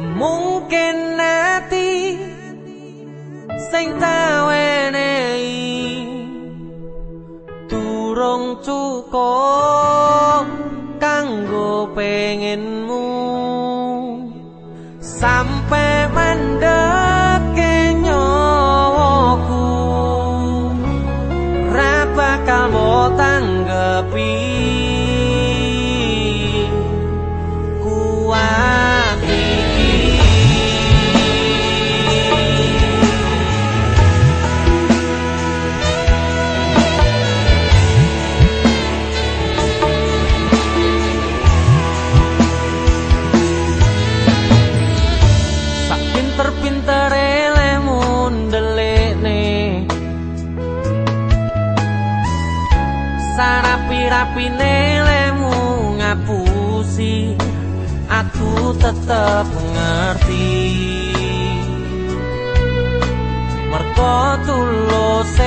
mungkin nanti sing tawenei durung cukup kanggo pengenmu. Sampai mandek rapi-rapine lemu ngapusi aku tetep ngerti. Merko tulose